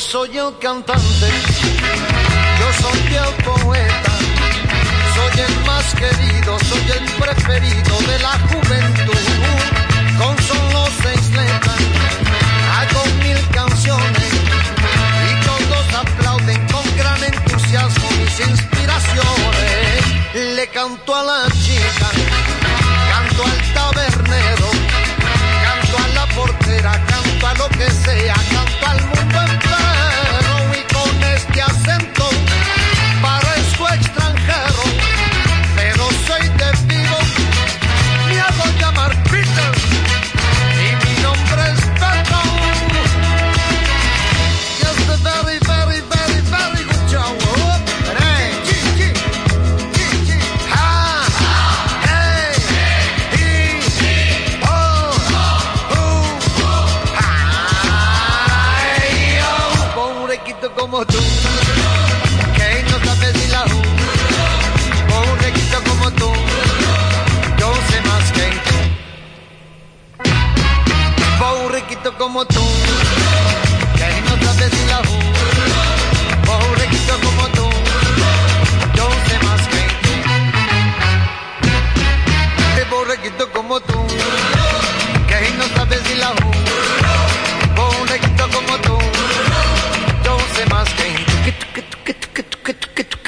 Soy el cantante, yo soy el poeta, soy el más querido, soy el preferido de la juventud. Con solo seis letras hago mil canciones y todos aplauden con gran entusiasmo mis inspiraciones. Le canto a la chica, canto al tabernero, canto a la portera, Pobrequito como tú, que no sabes ni la U. Pobrequito como tú, yo sé más que tú. Pobrequito como tú, que no sabes ni la U.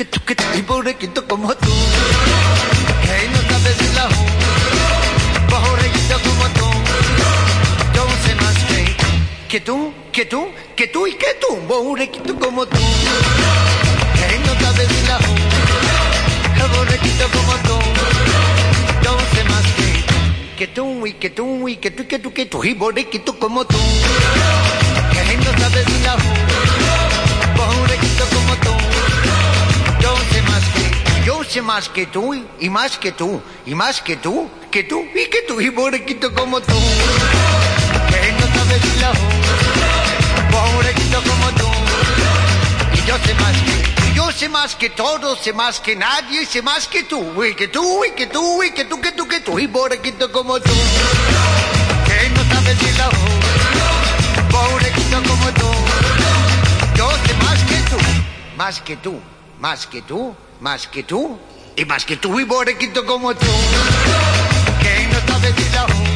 que tú. Y borrequito como tú, que no sabes ni la U. Borrequito como tú, yo sé más que. Que tú, que tú, que tú y que tú, borrequito como tú, que no sabes ni la U. Borrequito como tú, yo sé más que. Que tú y que tú y que tú y que tú que tú y borrequito como tú, sé más que tú y- más que tú y más que tú, que tú y que tú y borrequito como tú, que no sabes la. Pobrequito como tú. Y yo sé más que tú. Yo sé más que todo, sé más que nadie, sé más que tú. Y que tú, y que tú, y que tú, que tú, que tú. Y pobrequito como tú. Que no sabes la. Pobrequito como tú. Yo sé más que tú. Más que tú. Más que tú. Más que tú. Y más que tú. Y pobrequito como tú. Que no sabes ni.